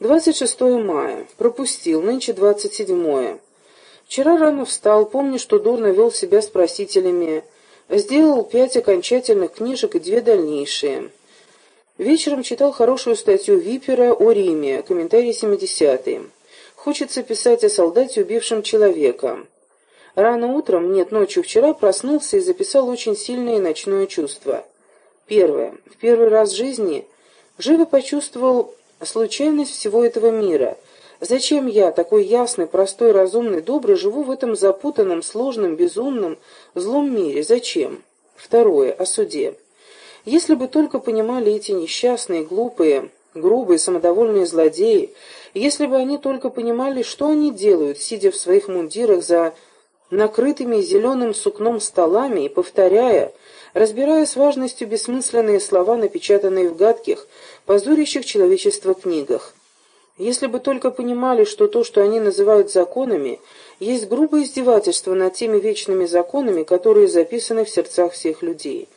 26 мая. Пропустил. Нынче 27. Вчера рано встал, помню, что дурно вел себя с просителями. Сделал пять окончательных книжек и две дальнейшие. Вечером читал хорошую статью Випера о Риме, комментарий 70 Хочется писать о солдате, убившем человека. Рано утром, нет, ночью вчера проснулся и записал очень сильное ночное чувство. Первое. В первый раз в жизни живо почувствовал случайность всего этого мира. Зачем я, такой ясный, простой, разумный, добрый, живу в этом запутанном, сложном, безумном, злом мире? Зачем? Второе. О суде. Если бы только понимали эти несчастные, глупые, грубые, самодовольные злодеи, если бы они только понимали, что они делают, сидя в своих мундирах за накрытыми зеленым сукном столами и повторяя, разбирая с важностью бессмысленные слова, напечатанные в гадких, позорящих человечество книгах. Если бы только понимали, что то, что они называют законами, есть грубое издевательство над теми вечными законами, которые записаны в сердцах всех людей.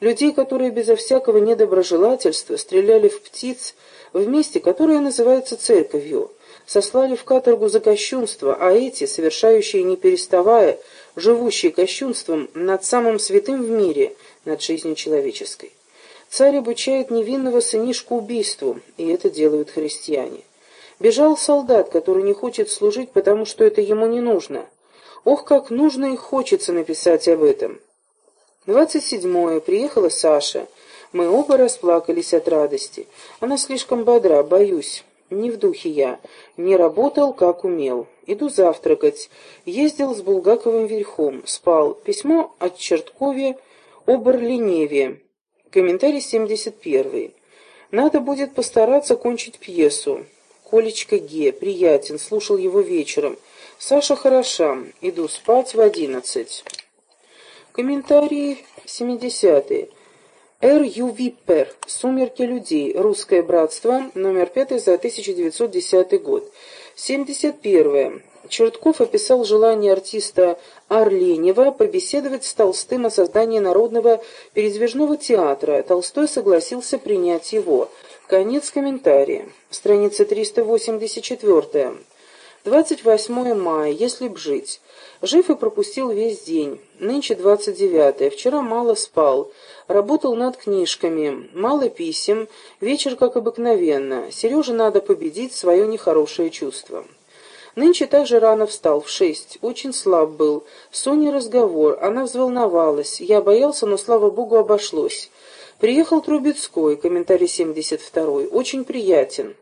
Людей, которые безо всякого недоброжелательства стреляли в птиц в месте, которое называется церковью, сослали в каторгу за кощунство, а эти, совершающие не переставая, живущие кощунством над самым святым в мире, над жизнью человеческой. Царь обучает невинного сынишку убийству, и это делают христиане. Бежал солдат, который не хочет служить, потому что это ему не нужно. Ох, как нужно и хочется написать об этом. Двадцать седьмое. Приехала Саша. Мы оба расплакались от радости. Она слишком бодра, боюсь. Не в духе я. Не работал, как умел. Иду завтракать. Ездил с Булгаковым верхом. Спал. Письмо от Черткове о Барлиневе. Комментарий 71. Надо будет постараться кончить пьесу. Колечка Ге, приятен, слушал его вечером. Саша хороша, иду спать в одиннадцать. Комментарии 70. Р. Ю. Виппер. «Сумерки людей. Русское братство». Номер 5 за 1910 год. 71. Чертков описал желание артиста Орленева побеседовать с Толстым о создании народного передвижного театра. Толстой согласился принять его. Конец комментария. Страница 384. 28 мая. Если б жить. Жив и пропустил весь день. Нынче 29 Вчера мало спал. Работал над книжками. Мало писем. Вечер, как обыкновенно. Сереже надо победить свое нехорошее чувство. Нынче также рано встал, в шесть. Очень слаб был. С разговор. Она взволновалась. Я боялся, но, слава богу, обошлось. Приехал Трубецкой, комментарий 72 Очень приятен.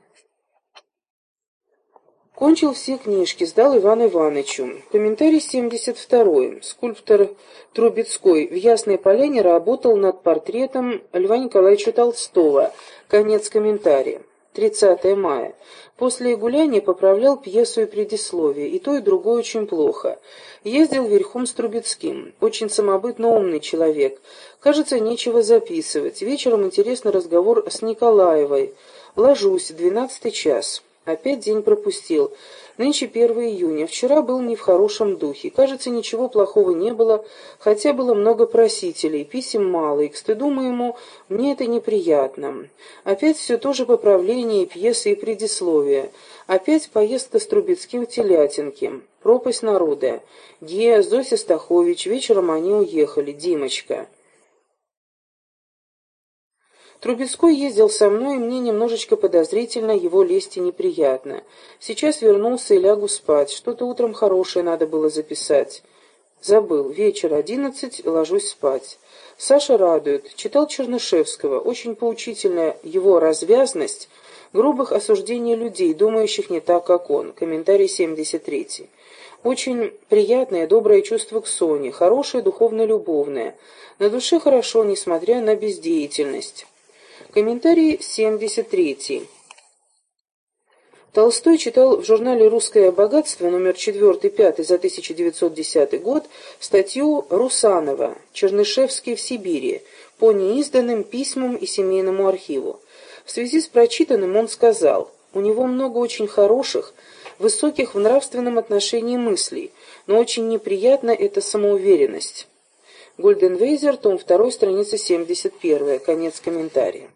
Кончил все книжки, сдал Ивану Ивановичу. Комментарий 72 Скульптор Трубецкой в Ясной Поляне работал над портретом Льва Николаевича Толстого. Конец комментария. 30 мая. После гуляния поправлял пьесу и предисловие, и то, и другое очень плохо. Ездил верхом с Трубецким. Очень самобытно умный человек. Кажется, нечего записывать. Вечером интересный разговор с Николаевой. Ложусь, двенадцатый час. Опять день пропустил. Нынче 1 июня. Вчера был не в хорошем духе. Кажется, ничего плохого не было, хотя было много просителей, писем мало, и, к стыду моему, мне это неприятно. Опять все то же поправление пьесы и предисловия. Опять поездка с Трубецким в Телятинки. Пропасть народа. Гея, Зося Стахович. Вечером они уехали. Димочка. Трубецкой ездил со мной, и мне немножечко подозрительно его лезть и неприятно. Сейчас вернулся и лягу спать. Что-то утром хорошее надо было записать. Забыл. Вечер одиннадцать, ложусь спать. Саша радует. Читал Чернышевского. Очень поучительная его развязность грубых осуждений людей, думающих не так, как он. Комментарий 73. Очень приятное, доброе чувство к Соне, хорошее, духовно-любовное. На душе хорошо, несмотря на бездеятельность. Комментарий 73. Толстой читал в журнале «Русское богатство» номер 4-5 за 1910 год статью Русанова «Чернышевский в Сибири» по неизданным письмам и семейному архиву. В связи с прочитанным он сказал, у него много очень хороших, высоких в нравственном отношении мыслей, но очень неприятна эта самоуверенность. Гольденвейзер, том 2, страница 71, конец комментария.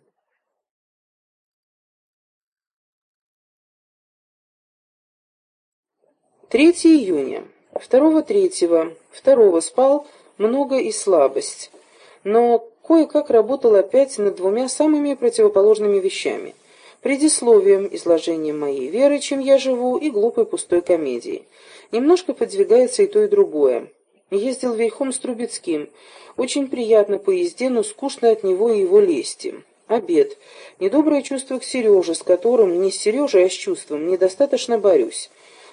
3 июня. Второго третьего. Второго спал много и слабость. Но кое-как работал опять над двумя самыми противоположными вещами. Предисловием, изложением моей веры, чем я живу, и глупой пустой комедией. Немножко подвигается и то, и другое. Ездил верхом с Трубецким. Очень приятно по езде, но скучно от него и его лести. Обед. Недоброе чувство к Сереже, с которым, не с Сережей, а с чувством, недостаточно борюсь.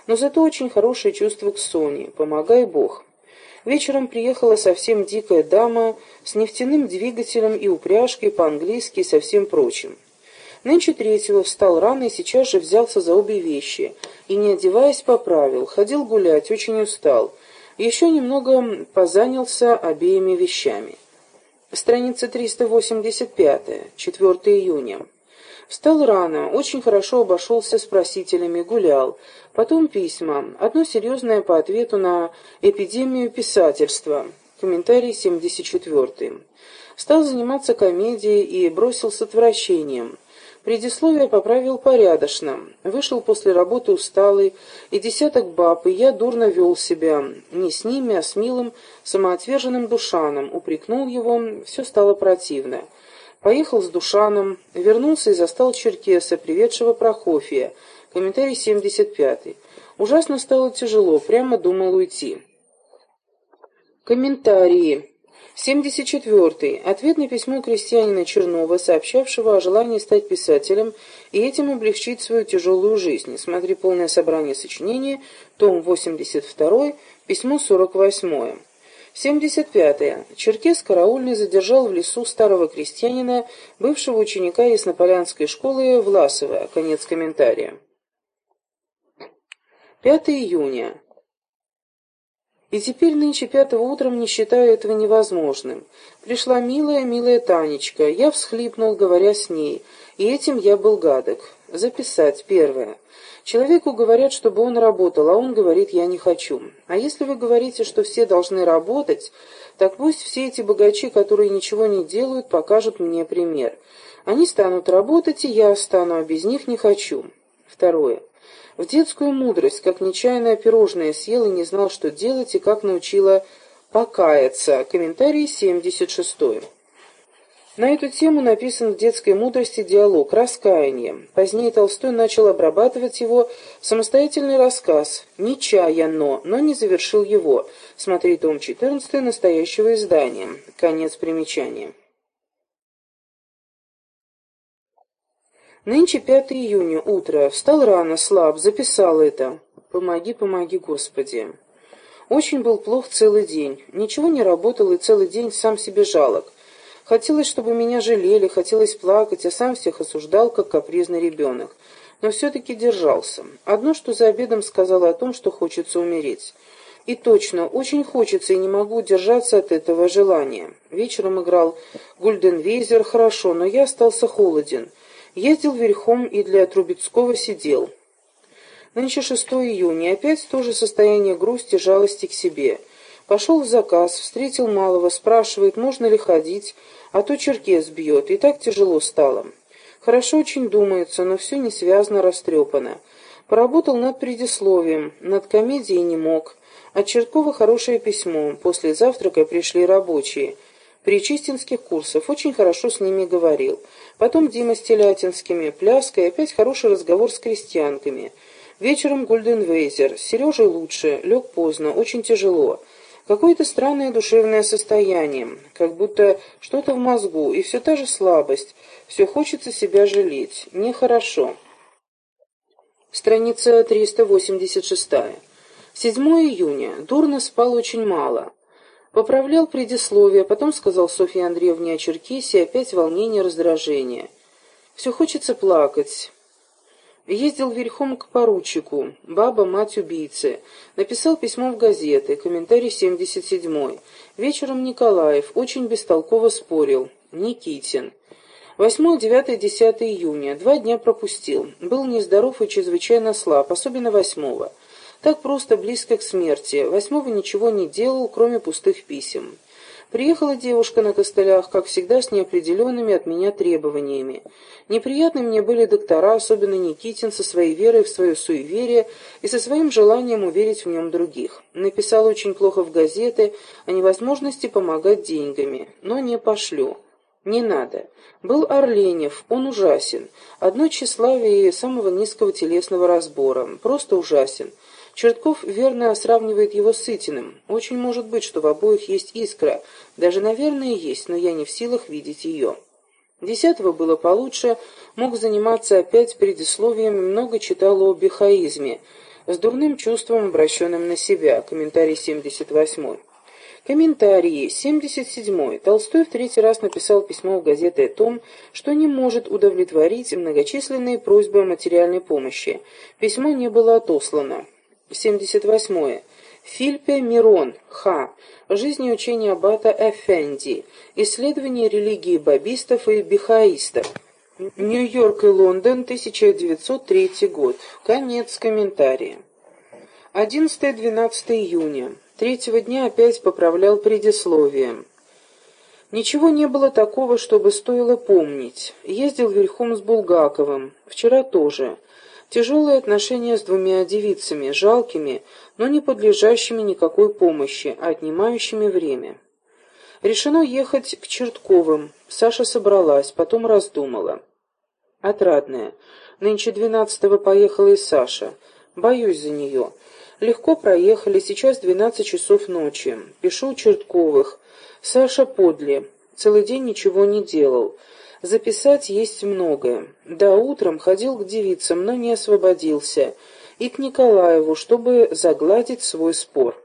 Но зато очень хорошее чувство к Соне. Помогай Бог. Вечером приехала совсем дикая дама с нефтяным двигателем и упряжкой по-английски и со всем прочим. Нынче третьего встал рано и сейчас же взялся за обе вещи, и, не одеваясь, поправил, ходил гулять, очень устал. Еще немного позанялся обеими вещами. Страница 385, 4 июня. Встал рано, очень хорошо обошелся с просителями, гулял. Потом письма. Одно серьезное по ответу на эпидемию писательства. Комментарий 74. Стал заниматься комедией и бросил с отвращением. Предисловие поправил порядочно. Вышел после работы усталый, и десяток баб, и я дурно вел себя. Не с ними, а с милым, самоотверженным Душаном. Упрекнул его, все стало противно. Поехал с Душаном, вернулся и застал Черкеса, приведшего Прохофия. Комментарий 75. Ужасно стало тяжело, прямо думал уйти. Комментарии. 74. Ответ на письмо крестьянина Чернова, сообщавшего о желании стать писателем и этим облегчить свою тяжелую жизнь. Смотри полное собрание сочинений, том 82, письмо 48. 75. -е. Черкес караульный задержал в лесу старого крестьянина, бывшего ученика Яснополянской школы Власова. Конец комментария. 5 июня. И теперь нынче пятого утром не считаю этого невозможным. Пришла милая, милая Танечка. Я всхлипнул, говоря с ней, и этим я был гадок. Записать. Первое. Человеку говорят, чтобы он работал, а он говорит, я не хочу. А если вы говорите, что все должны работать, так пусть все эти богачи, которые ничего не делают, покажут мне пример. Они станут работать, и я стану, а без них не хочу. Второе. В детскую мудрость, как нечаянное пирожное съел и не знал, что делать, и как научила покаяться. Комментарий 76. На эту тему написан в детской мудрости диалог «Раскаяние». Позднее Толстой начал обрабатывать его самостоятельный рассказ «Нечаянно», но не завершил его. Смотри том 14 настоящего издания. Конец примечания. Нынче 5 июня, утро. Встал рано, слаб, записал это. Помоги, помоги, Господи. Очень был плох целый день. Ничего не работал и целый день сам себе жалок. Хотелось, чтобы меня жалели, хотелось плакать, а сам всех осуждал, как капризный ребенок. Но все-таки держался. Одно, что за обедом сказала о том, что хочется умереть. И точно, очень хочется и не могу удержаться от этого желания. Вечером играл Гульденвейзер, хорошо, но я остался холоден. Ездил верхом и для Трубецкого сидел. Нынче 6 июня, опять то же состояние грусти, жалости к себе. Пошел в заказ, встретил малого, спрашивает, можно ли ходить, а то черкес бьет, и так тяжело стало. Хорошо очень думается, но все не связано, растрепано. Поработал над предисловием, над комедией не мог. От Черткова хорошее письмо, после завтрака пришли рабочие. Причистинских курсов, очень хорошо с ними говорил. Потом Дима с Телятинскими, пляска и опять хороший разговор с крестьянками. Вечером Гульденвейзер. Сережей лучше, лег поздно, очень тяжело. Какое-то странное душевное состояние, как будто что-то в мозгу, и все та же слабость, все хочется себя жалеть. Нехорошо. Страница 386. 7 июня. Дурно спал очень мало. Поправлял предисловие, потом сказал Софье Андреевне о Черкесии, опять волнение, раздражение. Все хочется плакать. Ездил верхом к поручику, баба, мать убийцы. Написал письмо в газеты, комментарий 77 Вечером Николаев, очень бестолково спорил. Никитин. 8, 9, 10 июня. Два дня пропустил. Был нездоров и чрезвычайно слаб, особенно восьмого. Так просто близко к смерти. Восьмого ничего не делал, кроме пустых писем. Приехала девушка на костылях, как всегда, с неопределенными от меня требованиями. Неприятны мне были доктора, особенно Никитин, со своей верой в свое суеверие и со своим желанием уверить в нем других. Написал очень плохо в газеты о невозможности помогать деньгами, но не пошлю. Не надо. Был Орленев, он ужасен. Одно тщеславие самого низкого телесного разбора. Просто ужасен. Чертков верно сравнивает его с Сытиным. Очень может быть, что в обоих есть искра. Даже, наверное, есть, но я не в силах видеть ее. Десятого было получше, мог заниматься опять предисловием, много читал о бихаизме, с дурным чувством, обращенным на себя. Комментарий 78. Комментарии. 77. Толстой в третий раз написал письмо в газеты о том, что не может удовлетворить многочисленные просьбы о материальной помощи. Письмо не было отослано. 78. Фильпе Мирон, Х. Жизнь и учение аббата Эфенди. Исследование религии бабистов и бихаистов. Нью-Йорк и Лондон, 1903 год. Конец комментария. 11-12 июня. Третьего дня опять поправлял предисловие. Ничего не было такого, чтобы стоило помнить. Ездил верхом с Булгаковым. Вчера тоже. Тяжелые отношения с двумя девицами, жалкими, но не подлежащими никакой помощи, а отнимающими время. Решено ехать к Чертковым. Саша собралась, потом раздумала. Отрадная. Нынче двенадцатого поехала и Саша. Боюсь за нее. Легко проехали, сейчас двенадцать часов ночи. Пишу Чертковых. Саша подле. Целый день ничего не делал. Записать есть многое. Да, утром ходил к девицам, но не освободился. И к Николаеву, чтобы загладить свой спор.